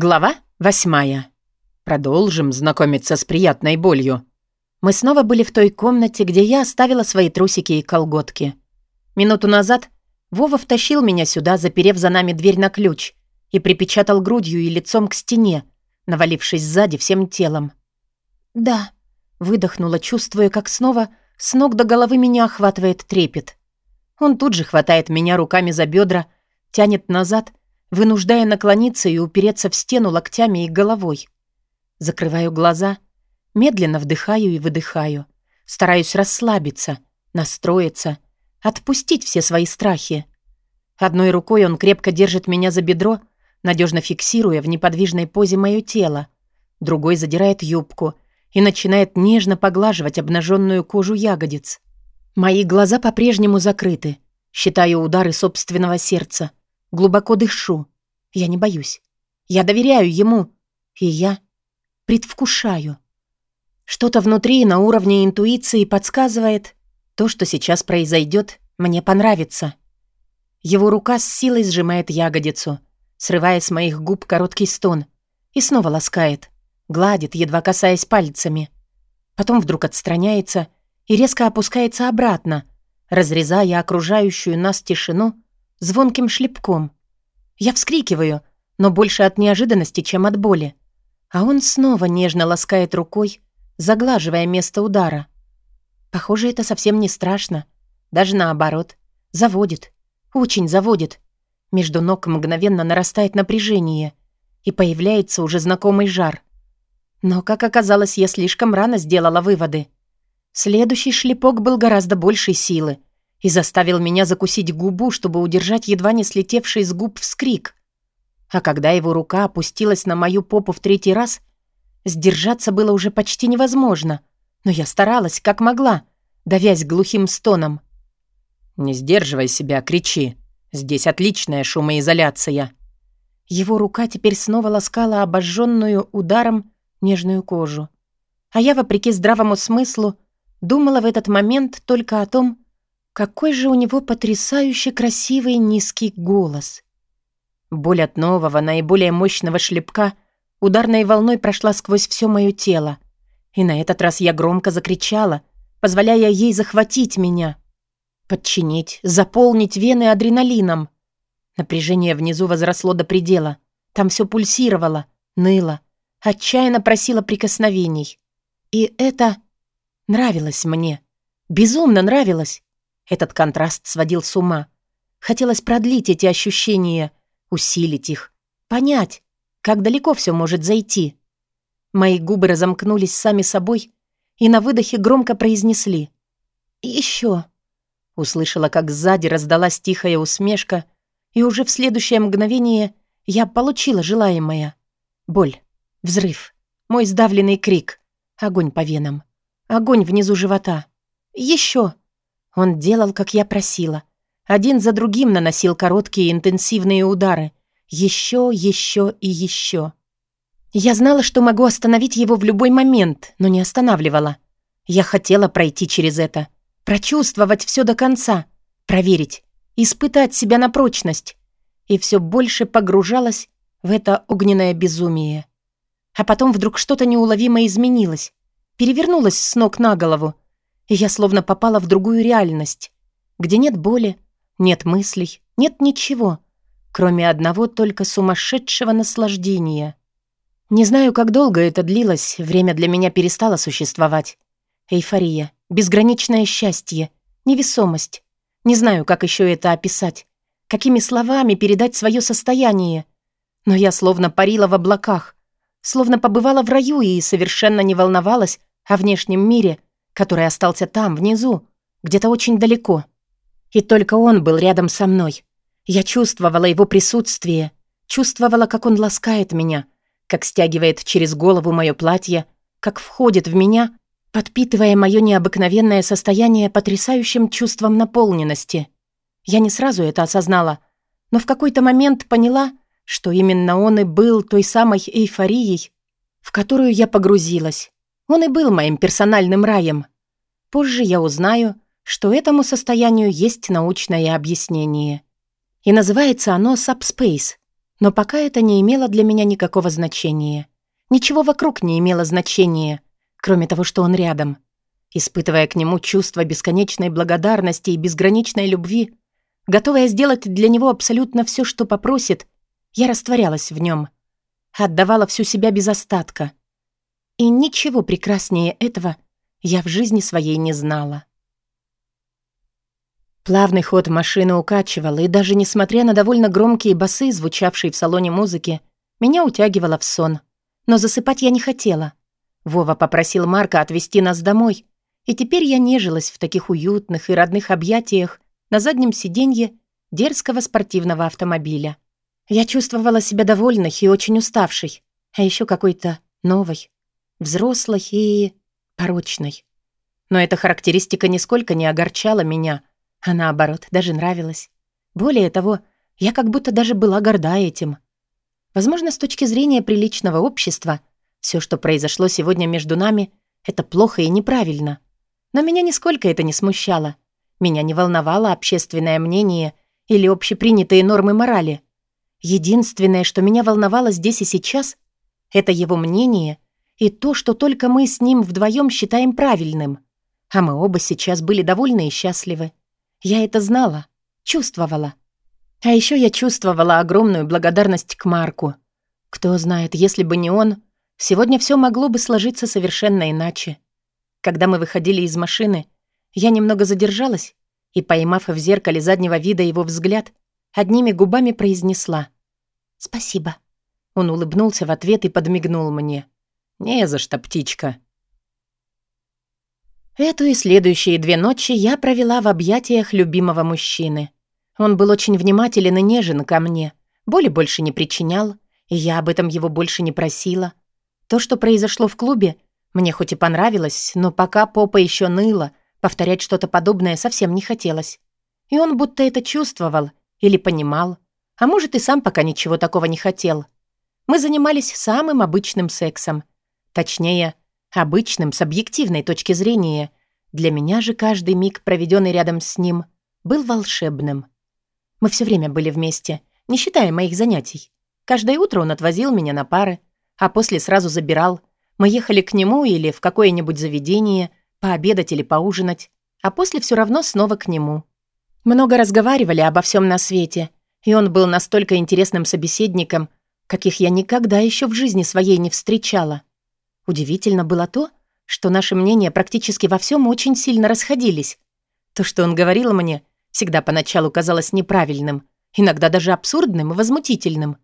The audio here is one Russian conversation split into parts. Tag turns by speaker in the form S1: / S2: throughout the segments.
S1: Глава восьмая. Продолжим знакомиться с приятной болью. Мы снова были в той комнате, где я оставила свои трусики и колготки. Минуту назад Вова втащил меня сюда, заперев за нами дверь на ключ, и припечатал грудью и лицом к стене, навалившись сзади всем телом. «Да», — выдохнула, чувствуя, как снова с ног до головы меня охватывает трепет. Он тут же хватает меня руками за бедра, тянет назад вынуждая наклониться и упереться в стену локтями и головой. Закрываю глаза, медленно вдыхаю и выдыхаю. Стараюсь расслабиться, настроиться, отпустить все свои страхи. Одной рукой он крепко держит меня за бедро, надежно фиксируя в неподвижной позе мое тело. Другой задирает юбку и начинает нежно поглаживать обнаженную кожу ягодиц. Мои глаза по-прежнему закрыты. Считаю удары собственного сердца. Глубоко дышу. Я не боюсь. Я доверяю ему. И я предвкушаю. Что-то внутри на уровне интуиции подсказывает, то, что сейчас произойдет, мне понравится. Его рука с силой сжимает ягодицу, срывая с моих губ короткий стон, и снова ласкает, гладит, едва касаясь пальцами. Потом вдруг отстраняется и резко опускается обратно, разрезая окружающую нас тишину звонким шлепком. Я вскрикиваю, но больше от неожиданности, чем от боли. А он снова нежно ласкает рукой, заглаживая место удара. Похоже, это совсем не страшно. Даже наоборот. Заводит. Очень заводит. Между ног мгновенно нарастает напряжение. И появляется уже знакомый жар. Но, как оказалось, я слишком рано сделала выводы. Следующий шлепок был гораздо большей силы и заставил меня закусить губу, чтобы удержать едва не слетевший с губ вскрик. А когда его рука опустилась на мою попу в третий раз, сдержаться было уже почти невозможно, но я старалась, как могла, давясь глухим стоном. «Не сдерживай себя, кричи. Здесь отличная шумоизоляция». Его рука теперь снова ласкала обожженную ударом нежную кожу. А я, вопреки здравому смыслу, думала в этот момент только о том, какой же у него потрясающе красивый низкий голос. Боль от нового, наиболее мощного шлепка ударной волной прошла сквозь все мое тело. И на этот раз я громко закричала, позволяя ей захватить меня. Подчинить, заполнить вены адреналином. Напряжение внизу возросло до предела. Там все пульсировало, ныло, отчаянно просило прикосновений. И это нравилось мне. Безумно нравилось. Этот контраст сводил с ума. Хотелось продлить эти ощущения, усилить их, понять, как далеко все может зайти. Мои губы разомкнулись сами собой и на выдохе громко произнесли «Еще». Услышала, как сзади раздалась тихая усмешка, и уже в следующее мгновение я получила желаемое. Боль, взрыв, мой сдавленный крик, огонь по венам, огонь внизу живота. Еще. Он делал, как я просила. Один за другим наносил короткие интенсивные удары. Еще, еще и еще. Я знала, что могу остановить его в любой момент, но не останавливала. Я хотела пройти через это, прочувствовать все до конца, проверить, испытать себя на прочность. И все больше погружалась в это огненное безумие. А потом вдруг что-то неуловимо изменилось, перевернулось с ног на голову, и я словно попала в другую реальность, где нет боли, нет мыслей, нет ничего, кроме одного только сумасшедшего наслаждения. Не знаю, как долго это длилось, время для меня перестало существовать. Эйфория, безграничное счастье, невесомость. Не знаю, как еще это описать, какими словами передать свое состояние. Но я словно парила в облаках, словно побывала в раю и совершенно не волновалась о внешнем мире — который остался там, внизу, где-то очень далеко. И только он был рядом со мной. Я чувствовала его присутствие, чувствовала, как он ласкает меня, как стягивает через голову мое платье, как входит в меня, подпитывая мое необыкновенное состояние потрясающим чувством наполненности. Я не сразу это осознала, но в какой-то момент поняла, что именно он и был той самой эйфорией, в которую я погрузилась. Он и был моим персональным раем. Позже я узнаю, что этому состоянию есть научное объяснение. И называется оно Subspace. Но пока это не имело для меня никакого значения. Ничего вокруг не имело значения, кроме того, что он рядом. Испытывая к нему чувство бесконечной благодарности и безграничной любви, готовая сделать для него абсолютно все, что попросит, я растворялась в нем, отдавала всю себя без остатка. И ничего прекраснее этого я в жизни своей не знала. Плавный ход машины укачивал, и даже несмотря на довольно громкие басы, звучавшие в салоне музыки, меня утягивало в сон. Но засыпать я не хотела. Вова попросил Марка отвезти нас домой, и теперь я нежилась в таких уютных и родных объятиях на заднем сиденье дерзкого спортивного автомобиля. Я чувствовала себя довольной и очень уставшей, а еще какой-то новой, взрослой и порочной. Но эта характеристика нисколько не огорчала меня — а наоборот, даже нравилось. Более того, я как будто даже была горда этим. Возможно, с точки зрения приличного общества, все, что произошло сегодня между нами, это плохо и неправильно. Но меня нисколько это не смущало. Меня не волновало общественное мнение или общепринятые нормы морали. Единственное, что меня волновало здесь и сейчас, это его мнение и то, что только мы с ним вдвоем считаем правильным. А мы оба сейчас были довольны и счастливы. Я это знала, чувствовала. А еще я чувствовала огромную благодарность к Марку. Кто знает, если бы не он, сегодня все могло бы сложиться совершенно иначе. Когда мы выходили из машины, я немного задержалась и, поймав в зеркале заднего вида его взгляд, одними губами произнесла «Спасибо». Он улыбнулся в ответ и подмигнул мне. «Не за что, птичка». Эту и следующие две ночи я провела в объятиях любимого мужчины. Он был очень внимателен и нежен ко мне, боли больше не причинял, и я об этом его больше не просила. То, что произошло в клубе, мне хоть и понравилось, но пока попа еще ныла, повторять что-то подобное совсем не хотелось. И он будто это чувствовал или понимал, а может и сам пока ничего такого не хотел. Мы занимались самым обычным сексом. Точнее, обычным с объективной точки зрения. Для меня же каждый миг, проведенный рядом с ним, был волшебным. Мы все время были вместе, не считая моих занятий. Каждое утро он отвозил меня на пары, а после сразу забирал. Мы ехали к нему или в какое-нибудь заведение, пообедать или поужинать, а после все равно снова к нему. Много разговаривали обо всем на свете, и он был настолько интересным собеседником, каких я никогда еще в жизни своей не встречала. Удивительно было то, что наши мнения практически во всем очень сильно расходились. То, что он говорил мне, всегда поначалу казалось неправильным, иногда даже абсурдным и возмутительным.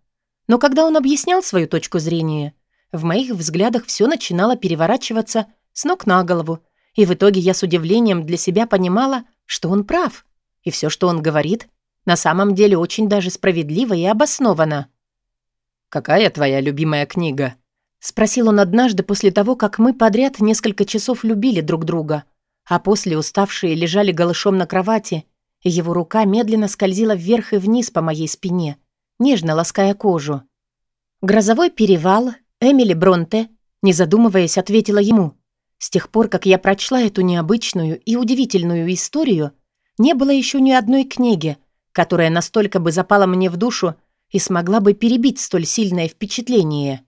S1: Но когда он объяснял свою точку зрения, в моих взглядах все начинало переворачиваться с ног на голову, и в итоге я с удивлением для себя понимала, что он прав, и все, что он говорит, на самом деле очень даже справедливо и обосновано. «Какая твоя любимая книга?» Спросил он однажды после того, как мы подряд несколько часов любили друг друга, а после уставшие лежали голышом на кровати, и его рука медленно скользила вверх и вниз по моей спине, нежно лаская кожу. «Грозовой перевал», Эмили Бронте, не задумываясь, ответила ему. С тех пор, как я прочла эту необычную и удивительную историю, не было еще ни одной книги, которая настолько бы запала мне в душу и смогла бы перебить столь сильное впечатление.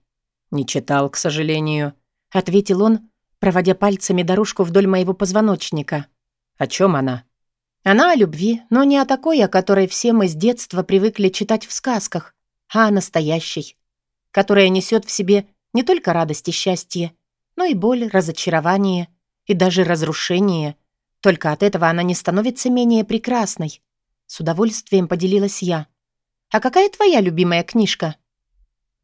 S1: «Не читал, к сожалению», — ответил он, проводя пальцами дорожку вдоль моего позвоночника. «О чем она?» «Она о любви, но не о такой, о которой все мы с детства привыкли читать в сказках, а о настоящей, которая несет в себе не только радость и счастье, но и боль, разочарование и даже разрушение. Только от этого она не становится менее прекрасной». С удовольствием поделилась я. «А какая твоя любимая книжка?»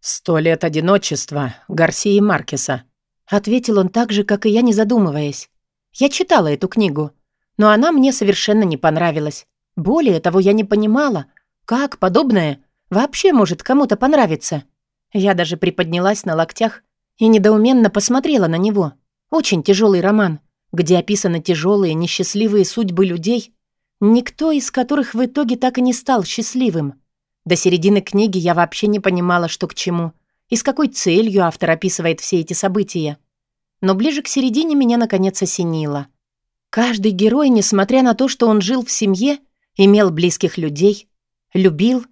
S1: «Сто лет одиночества Гарсии Маркеса», — ответил он так же, как и я, не задумываясь. «Я читала эту книгу, но она мне совершенно не понравилась. Более того, я не понимала, как подобное вообще может кому-то понравиться. Я даже приподнялась на локтях и недоуменно посмотрела на него. Очень тяжелый роман, где описаны тяжелые, несчастливые судьбы людей, никто из которых в итоге так и не стал счастливым. До середины книги я вообще не понимала, что к чему, и с какой целью автор описывает все эти события. Но ближе к середине меня наконец осенило. Каждый герой, несмотря на то, что он жил в семье, имел близких людей, любил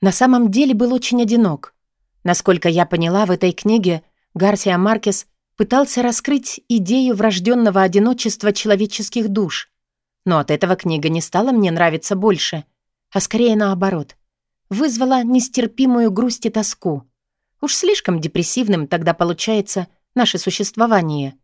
S1: на самом деле был очень одинок. Насколько я поняла, в этой книге Гарсия Маркес пытался раскрыть идею врожденного одиночества человеческих душ. Но от этого книга не стала мне нравиться больше, а скорее наоборот. Вызвала нестерпимую грусть и тоску. Уж слишком депрессивным тогда получается наше существование.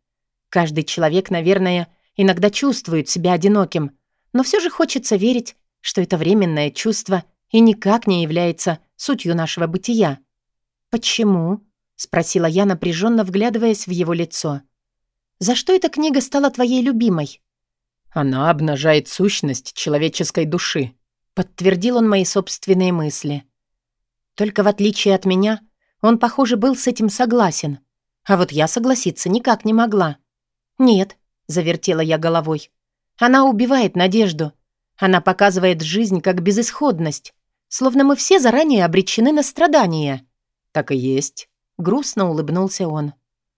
S1: Каждый человек, наверное, иногда чувствует себя одиноким, но все же хочется верить, что это временное чувство и никак не является сутью нашего бытия. «Почему?» — спросила я, напряженно вглядываясь в его лицо. «За что эта книга стала твоей любимой?»
S2: «Она обнажает сущность человеческой души», — подтвердил он мои собственные мысли.
S1: Только в отличие от меня, он, похоже, был с этим согласен. А вот я согласиться никак не могла. «Нет», — завертела я головой. «Она убивает надежду. Она показывает жизнь как безысходность, словно мы все заранее обречены на страдания».
S2: «Так и есть», — грустно улыбнулся он.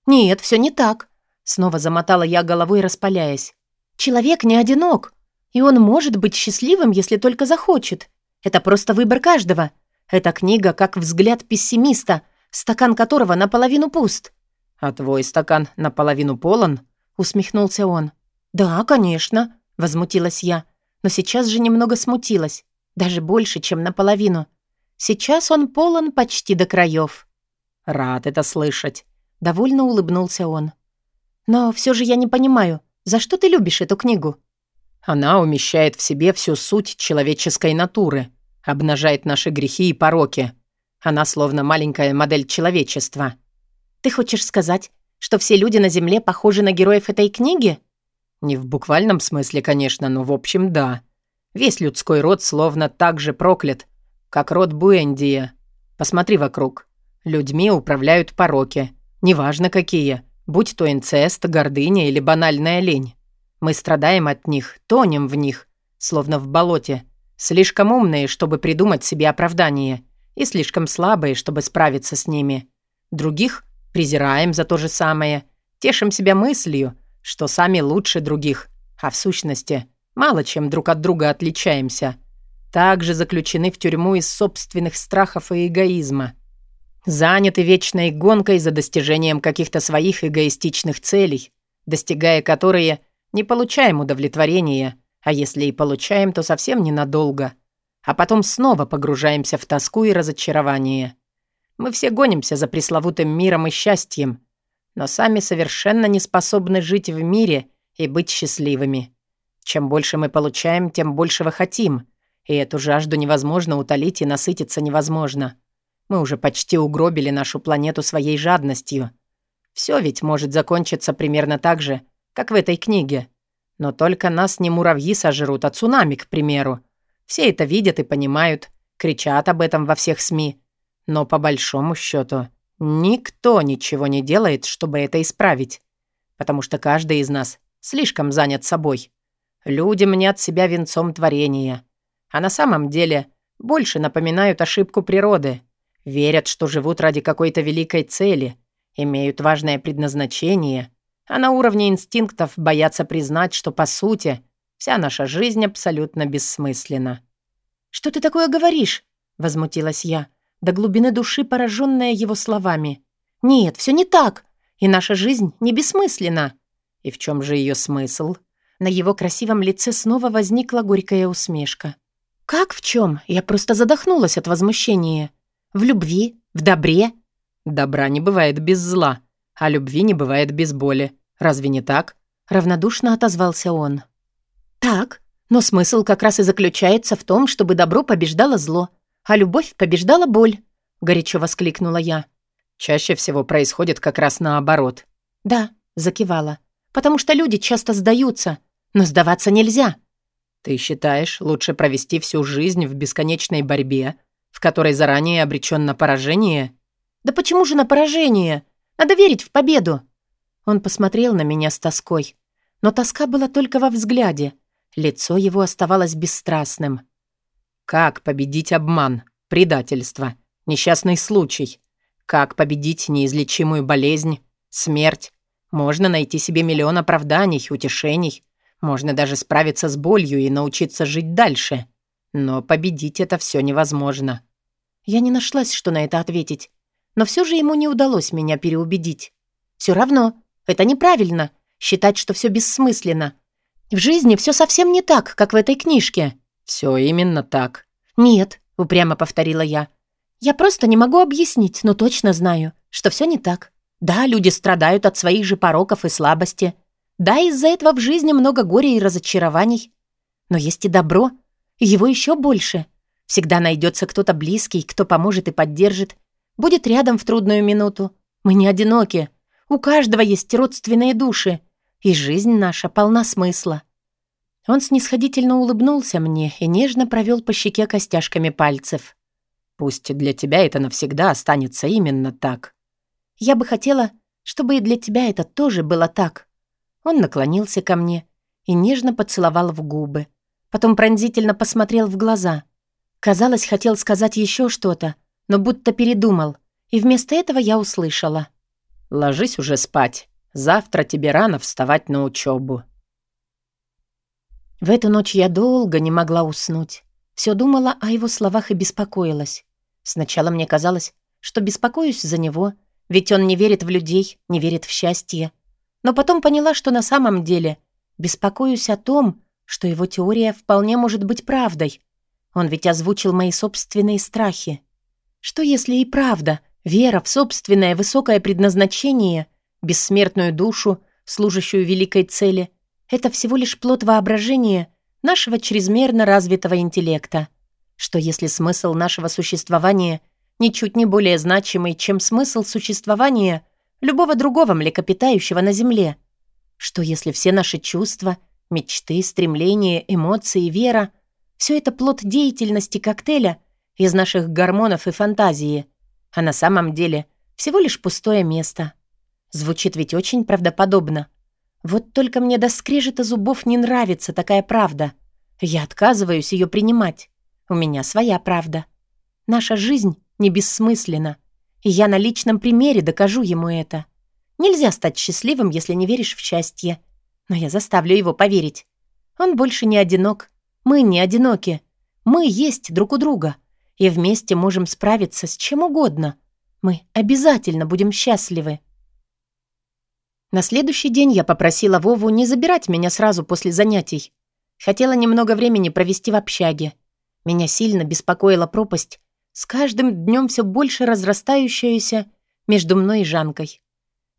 S1: «Нет, все не так», — снова замотала я головой, распаляясь. «Человек не одинок, и он может быть счастливым, если только захочет. Это просто выбор каждого. Эта книга как взгляд пессимиста, стакан которого наполовину пуст».
S2: «А твой стакан наполовину полон?»
S1: — усмехнулся он. «Да, конечно», — возмутилась я, но сейчас же немного смутилась, даже больше, чем наполовину. Сейчас он полон почти до краев.
S2: «Рад это слышать», —
S1: довольно улыбнулся он. «Но все же я не понимаю, за что ты любишь эту книгу?»
S2: «Она умещает в себе всю суть человеческой натуры, обнажает наши грехи и пороки. Она словно маленькая модель человечества».
S1: «Ты хочешь сказать, что все люди на Земле похожи на героев этой книги?»
S2: «Не в буквальном смысле, конечно, но в общем, да. Весь людской род словно так же проклят, как род Буэндия. Посмотри вокруг. Людьми управляют пороки. Неважно какие, будь то инцест, гордыня или банальная лень. Мы страдаем от них, тонем в них, словно в болоте. Слишком умные, чтобы придумать себе оправдание, и слишком слабые, чтобы справиться с ними. Других презираем за то же самое, тешим себя мыслью, что сами лучше других, а в сущности мало чем друг от друга отличаемся – также заключены в тюрьму из собственных страхов и эгоизма. Заняты вечной гонкой за достижением каких-то своих эгоистичных целей, достигая которые не получаем удовлетворения, а если и получаем, то совсем ненадолго. А потом снова погружаемся в тоску и разочарование. Мы все гонимся за пресловутым миром и счастьем, но сами совершенно не способны жить в мире и быть счастливыми. Чем больше мы получаем, тем большего хотим — и эту жажду невозможно утолить и насытиться невозможно. Мы уже почти угробили нашу планету своей жадностью. Все ведь может закончиться примерно так же, как в этой книге. Но только нас не муравьи сожрут, а цунами, к примеру. Все это видят и понимают, кричат об этом во всех СМИ. Но по большому счету никто ничего не делает, чтобы это исправить. Потому что каждый из нас слишком занят собой. Люди мнят себя венцом творения а на самом деле больше напоминают ошибку природы. Верят, что живут ради какой-то великой цели, имеют важное предназначение, а на уровне инстинктов боятся признать, что, по сути, вся наша жизнь абсолютно бессмысленна.
S1: «Что ты такое говоришь?» — возмутилась я, до глубины души пораженная его словами. «Нет, все не так, и наша жизнь не бессмысленна».
S2: «И в чем же ее смысл?»
S1: На его красивом лице снова возникла горькая усмешка. «Как в чем? Я просто задохнулась от возмущения. В любви? В добре?»
S2: «Добра не бывает без зла, а любви не бывает без боли. Разве не так?»
S1: Равнодушно отозвался он. «Так, но смысл как раз и заключается в том, чтобы добро побеждало зло, а любовь побеждала боль», — горячо воскликнула я.
S2: «Чаще всего происходит как раз наоборот».
S1: «Да», — закивала, «потому что люди часто сдаются, но сдаваться нельзя».
S2: Ты считаешь, лучше провести всю жизнь в бесконечной борьбе, в которой заранее обречен на поражение?
S1: Да почему же на поражение? Надо верить в победу. Он посмотрел на меня с тоской. Но тоска была только во взгляде. Лицо его оставалось бесстрастным.
S2: Как победить обман, предательство, несчастный случай? Как победить неизлечимую болезнь, смерть? Можно найти себе миллион оправданий, утешений, можно даже справиться с болью и научиться жить дальше. Но победить это все невозможно.
S1: Я не нашлась, что на это ответить. Но все же ему не удалось меня переубедить. Все равно, это неправильно, считать, что все бессмысленно. В жизни все совсем не так, как в этой книжке.
S2: Все именно так.
S1: Нет, упрямо повторила я. Я просто не могу объяснить, но точно знаю, что все не так. Да, люди страдают от своих же пороков и слабости. Да, из-за этого в жизни много горя и разочарований. Но есть и добро, и его еще больше. Всегда найдется кто-то близкий, кто поможет и поддержит, будет рядом в трудную минуту. Мы не одиноки. У каждого есть родственные души, и жизнь наша полна смысла. Он снисходительно улыбнулся мне и нежно провел по щеке костяшками пальцев.
S2: «Пусть для тебя это навсегда останется именно так».
S1: «Я бы хотела, чтобы и для тебя это тоже было так». Он наклонился ко мне и нежно поцеловал в губы. Потом пронзительно посмотрел в глаза. Казалось, хотел сказать еще что-то, но будто передумал, и вместо этого я услышала.
S2: «Ложись уже спать. Завтра тебе рано вставать на учебу.
S1: В эту ночь я долго не могла уснуть. Все думала о его словах и беспокоилась. Сначала мне казалось, что беспокоюсь за него, ведь он не верит в людей, не верит в счастье. Но потом поняла, что на самом деле беспокоюсь о том, что его теория вполне может быть правдой. Он ведь озвучил мои собственные страхи. Что если и правда, вера в собственное высокое предназначение, бессмертную душу, служащую великой цели — это всего лишь плод воображения нашего чрезмерно развитого интеллекта. Что если смысл нашего существования ничуть не более значимый, чем смысл существования любого другого млекопитающего на Земле? Что если все наши чувства, мечты, стремления, эмоции, вера — все это плод деятельности коктейля из наших гормонов и фантазии, а на самом деле всего лишь пустое место? Звучит ведь очень правдоподобно — вот только мне до скрежета зубов не нравится такая правда. Я отказываюсь ее принимать. У меня своя правда. Наша жизнь не бессмысленна. И я на личном примере докажу ему это. Нельзя стать счастливым, если не веришь в счастье. Но я заставлю его поверить. Он больше не одинок. Мы не одиноки. Мы есть друг у друга. И вместе можем справиться с чем угодно. Мы обязательно будем счастливы. На следующий день я попросила Вову не забирать меня сразу после занятий. Хотела немного времени провести в общаге. Меня сильно беспокоила пропасть, с каждым днем все больше разрастающаяся между мной и Жанкой.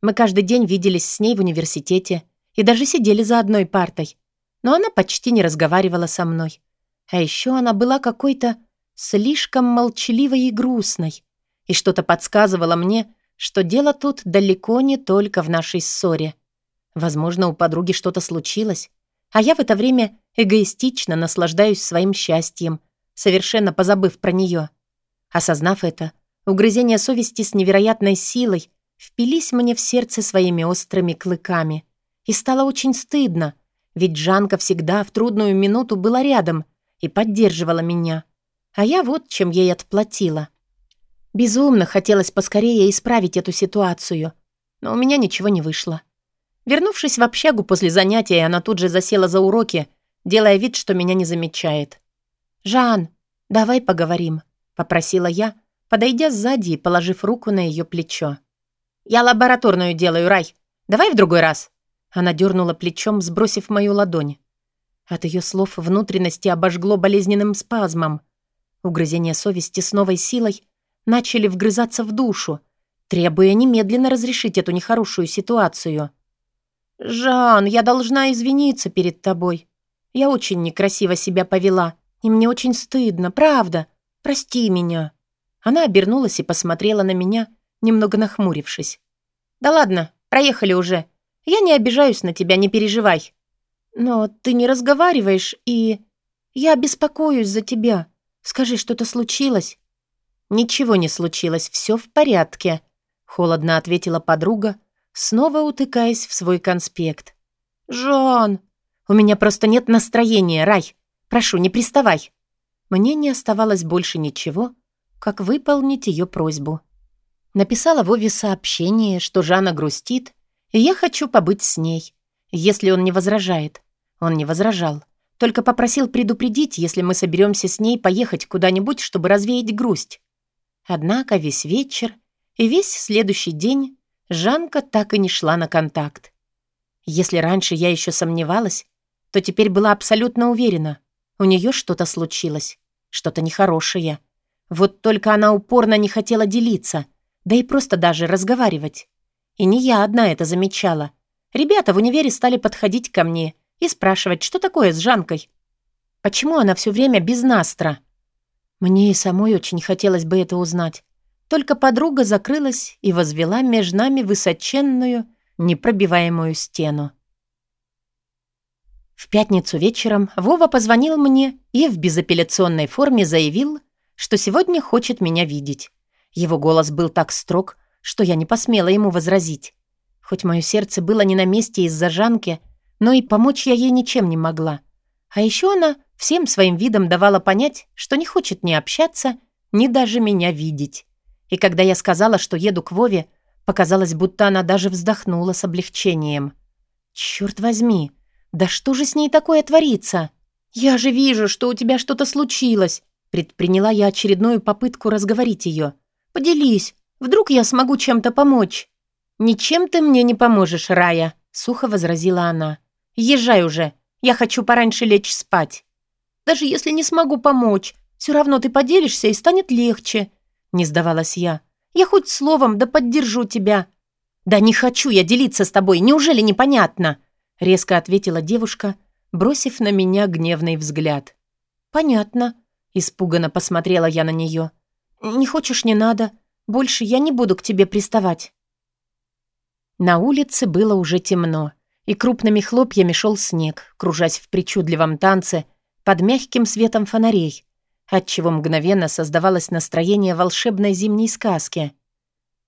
S1: Мы каждый день виделись с ней в университете и даже сидели за одной партой. Но она почти не разговаривала со мной. А еще она была какой-то слишком молчаливой и грустной. И что-то подсказывало мне, что дело тут далеко не только в нашей ссоре. Возможно, у подруги что-то случилось, а я в это время эгоистично наслаждаюсь своим счастьем, совершенно позабыв про нее. Осознав это, угрызения совести с невероятной силой впились мне в сердце своими острыми клыками. И стало очень стыдно, ведь Жанка всегда в трудную минуту была рядом и поддерживала меня. А я вот чем ей отплатила. Безумно хотелось поскорее исправить эту ситуацию, но у меня ничего не вышло. Вернувшись в общагу после занятия, она тут же засела за уроки, делая вид, что меня не замечает. «Жан, давай поговорим», — попросила я, подойдя сзади и положив руку на ее плечо. «Я лабораторную делаю, Рай. Давай в другой раз». Она дернула плечом, сбросив мою ладонь. От ее слов внутренности обожгло болезненным спазмом. Угрызение совести с новой силой начали вгрызаться в душу, требуя немедленно разрешить эту нехорошую ситуацию. «Жан, я должна извиниться перед тобой. Я очень некрасиво себя повела, и мне очень стыдно, правда. Прости меня». Она обернулась и посмотрела на меня, немного нахмурившись. «Да ладно, проехали уже. Я не обижаюсь на тебя, не переживай. Но ты не разговариваешь, и... Я беспокоюсь за тебя. Скажи, что-то случилось?» «Ничего не случилось, все в порядке», — холодно ответила подруга, снова утыкаясь в свой конспект. «Жон, у меня просто нет настроения, Рай. Прошу, не приставай». Мне не оставалось больше ничего, как выполнить ее просьбу. Написала Вове сообщение, что Жанна грустит, и я хочу побыть с ней, если он не возражает. Он не возражал, только попросил предупредить, если мы соберемся с ней поехать куда-нибудь, чтобы развеять грусть. Однако весь вечер и весь следующий день Жанка так и не шла на контакт. Если раньше я еще сомневалась, то теперь была абсолютно уверена. У нее что-то случилось, что-то нехорошее. Вот только она упорно не хотела делиться, да и просто даже разговаривать. И не я одна это замечала. Ребята в универе стали подходить ко мне и спрашивать, что такое с Жанкой. Почему она все время без Настра? Мне и самой очень хотелось бы это узнать. Только подруга закрылась и возвела между нами высоченную, непробиваемую стену. В пятницу вечером Вова позвонил мне и в безапелляционной форме заявил, что сегодня хочет меня видеть. Его голос был так строг, что я не посмела ему возразить. Хоть мое сердце было не на месте из-за Жанки, но и помочь я ей ничем не могла. А еще она всем своим видом давала понять, что не хочет ни общаться, ни даже меня видеть. И когда я сказала, что еду к Вове, показалось, будто она даже вздохнула с облегчением. «Чёрт возьми!» Да что же с ней такое творится? Я же вижу, что у тебя что-то случилось. Предприняла я очередную попытку разговорить ее. Поделись, вдруг я смогу чем-то помочь. Ничем ты мне не поможешь, Рая, сухо возразила она. Езжай уже, я хочу пораньше лечь спать. Даже если не смогу помочь, все равно ты поделишься и станет легче. Не сдавалась я. Я хоть словом да поддержу тебя. Да не хочу я делиться с тобой, неужели непонятно? — резко ответила девушка, бросив на меня гневный взгляд. «Понятно», — испуганно посмотрела я на нее. «Не хочешь, не надо. Больше я не буду к тебе приставать». На улице было уже темно, и крупными хлопьями шел снег, кружась в причудливом танце под мягким светом фонарей, отчего мгновенно создавалось настроение волшебной зимней сказки.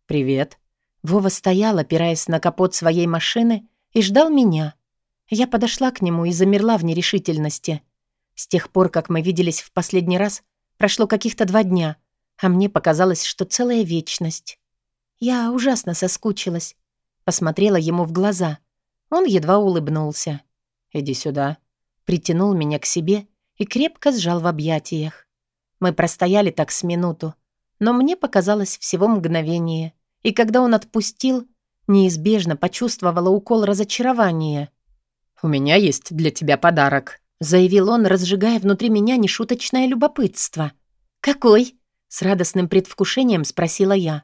S1: «Привет». Вова стоял, опираясь на капот своей машины, и ждал меня. Я подошла к нему и замерла в нерешительности. С тех пор, как мы виделись в последний раз, прошло каких-то два дня, а мне показалось, что целая вечность. Я ужасно соскучилась. Посмотрела ему в глаза. Он едва улыбнулся. «Иди сюда». Притянул меня к себе и крепко сжал в объятиях. Мы простояли так с минуту, но мне показалось всего мгновение, и когда он отпустил, неизбежно почувствовала укол разочарования — «У меня есть для тебя подарок», — заявил он, разжигая внутри меня нешуточное любопытство. «Какой?» — с радостным предвкушением спросила я.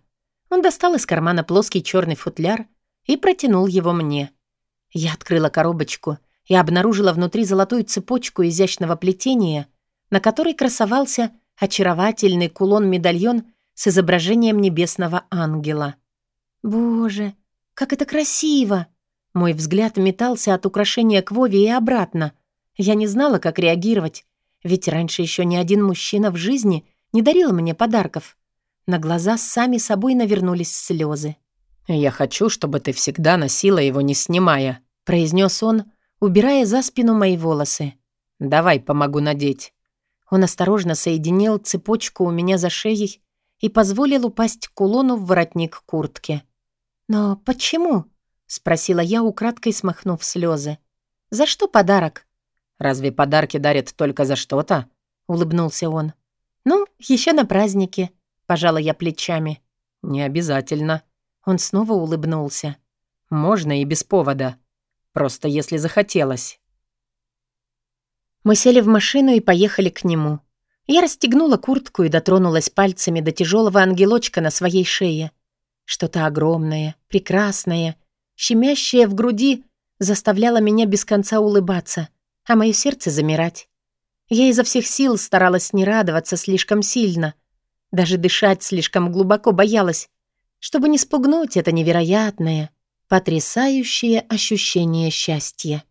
S1: Он достал из кармана плоский черный футляр и протянул его мне. Я открыла коробочку и обнаружила внутри золотую цепочку изящного плетения, на которой красовался очаровательный кулон-медальон с изображением небесного ангела. «Боже, как это красиво!» Мой взгляд метался от украшения к Вове и обратно. Я не знала, как реагировать, ведь раньше еще ни один мужчина в жизни не дарил мне подарков. На глаза сами собой навернулись слезы. «Я хочу, чтобы ты всегда носила его, не снимая», — произнес он, убирая за спину мои волосы. «Давай помогу надеть». Он осторожно соединил цепочку у меня за шеей и позволил упасть кулону в воротник куртки. «Но почему?» — спросила я, украдкой смахнув слезы. «За что подарок?» «Разве подарки дарят только за что-то?» — улыбнулся он. «Ну, еще на празднике», — пожала я плечами. «Не обязательно». Он снова улыбнулся. «Можно и без повода. Просто если захотелось». Мы сели в машину и поехали к нему. Я расстегнула куртку и дотронулась пальцами до тяжелого ангелочка на своей шее. Что-то огромное, прекрасное — щемящее в груди, заставляло меня без конца улыбаться, а мое сердце замирать. Я изо всех сил старалась не радоваться слишком сильно, даже дышать слишком глубоко боялась, чтобы не спугнуть это невероятное, потрясающее ощущение счастья.